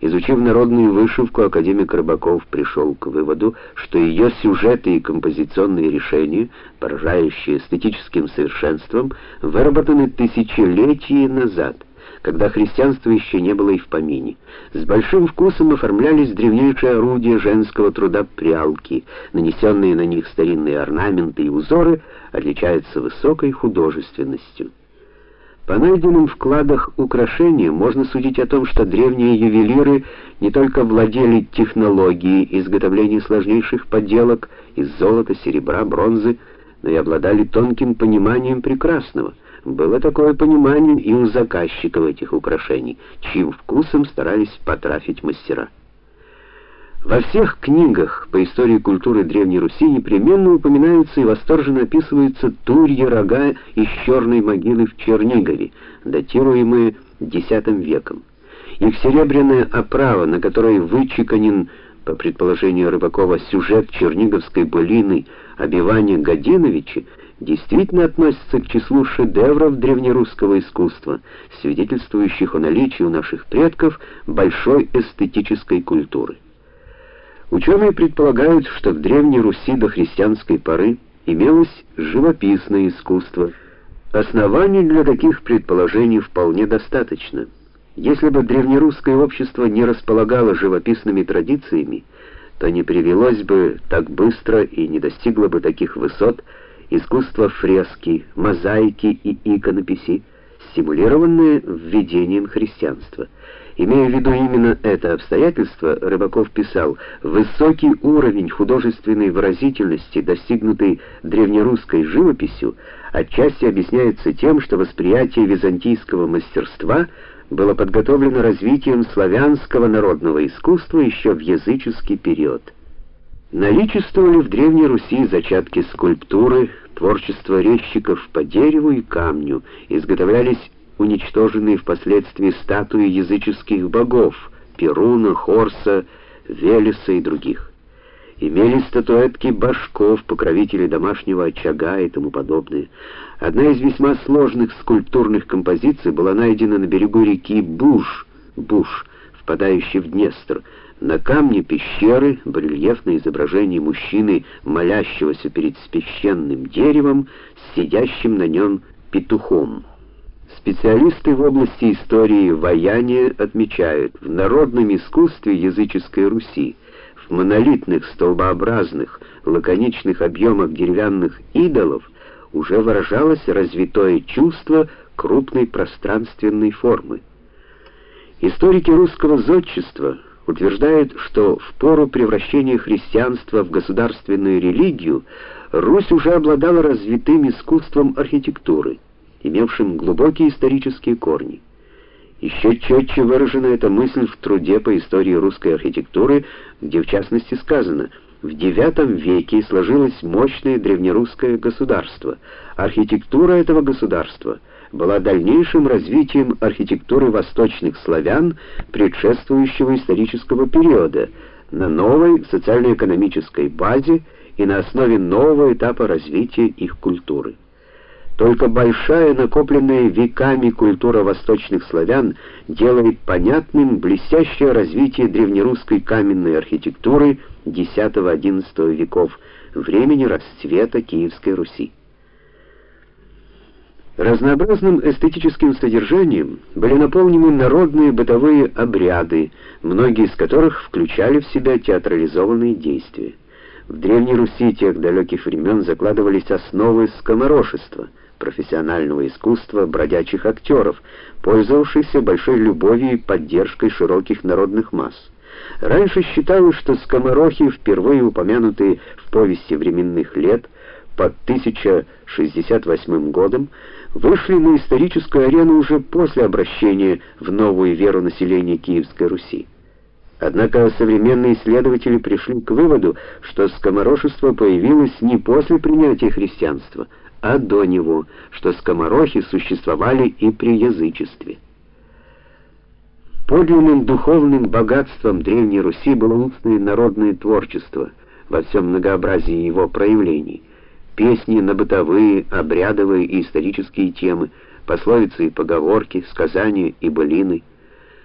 Изучив народную вышивку, академик Рыбаков пришел к выводу, что ее сюжеты и композиционные решения, поражающие эстетическим совершенством, выработаны тысячелетия назад, когда христианства еще не было и в помине. С большим вкусом оформлялись древнейшие орудия женского труда прялки, нанесенные на них старинные орнаменты и узоры отличаются высокой художественностью. По найденным в кладах можно судить о том, что древние ювелиры не только владели технологией изготовления сложнейших поделок из золота, серебра, бронзы, но и обладали тонким пониманием прекрасного. Было такое понимание и у заказчиков этих украшений, чьим вкусом старались потрафить мастера. Во всех книгах по истории культуры Древней Руси непременно упоминаются и восторженно описываются турьи рога из черной могилы в Чернигове, датируемые X веком. Их серебряная оправа, на которой вычеканен, по предположению Рыбакова, сюжет черниговской былины Обивания Годиновича, действительно относится к числу шедевров древнерусского искусства, свидетельствующих о наличии у наших предков большой эстетической культуры. Ученые предполагают, что в Древней Руси до христианской поры имелось живописное искусство. Оснований для таких предположений вполне достаточно. Если бы древнерусское общество не располагало живописными традициями, то не привелось бы так быстро и не достигло бы таких высот искусство фрески, мозаики и иконописи, стимулированные введением христианства. Имея в виду именно это обстоятельство, Рыбаков писал: "Высокий уровень художественной выразительности, достигнутый древнерусской живописью, отчасти объясняется тем, что восприятие византийского мастерства было подготовлено развитием славянского народного искусства еще в языческий период. Наличествовали в Древней Руси зачатки скульптуры, творчество резчиков по дереву и камню, изготовлялись уничтоженные впоследствии статуи языческих богов Перуна, Хорса, Велеса и других. Имелись статуэтки башков, покровителей домашнего очага и тому подобное. Одна из весьма сложных скульптурных композиций была найдена на берегу реки Буш, Буш, впадающей в Днестр. На камне пещеры барельефное изображение мужчины, молящегося перед священным деревом, сидящим на нем петухом. Специалисты в области истории ваяния отмечают, в народном искусстве языческой Руси, в монолитных столбообразных, лаконичных объемах деревянных идолов уже выражалось развитое чувство крупной пространственной формы. Историки русского зодчества утверждают, что в пору превращения христианства в государственную религию Русь уже обладала развитым искусством архитектуры имевшим глубокие исторические корни. Еще четче выражена эта мысль в труде по истории русской архитектуры, где в частности сказано: в IX веке сложилось мощное древнерусское государство. Архитектура этого государства была дальнейшим развитием архитектуры восточных славян предшествующего исторического периода на новой социально-экономической базе и на основе нового этапа развития их культуры. Только большая, накопленная веками культура восточных славян делает понятным блестящее развитие древнерусской каменной архитектуры X-XI веков, времени расцвета Киевской Руси. Разнообразным эстетическим содержанием были наполнены народные бытовые обряды, многие из которых включали в себя театрализованные действия. В Древней Руси тех далеких времен закладывались основы скоморошества — профессионального искусства бродячих актеров, пользовавшихся большой любовью и поддержкой широких народных масс. Раньше считалось, что скоморохи, впервые упомянутые в повести временных лет под 1068 годом, вышли на историческую арену уже после обращения в новую веру населения Киевской Руси. Однако современные исследователи пришли к выводу, что скоморошество появилось не после принятия христианства, а до него, что скоморохи существовали и при язычестве. Подлинным духовным богатством Древней Руси было устное народное творчество во всем многообразии его проявлений. Песни на бытовые, обрядовые и исторические темы, пословицы и поговорки, сказания и былины —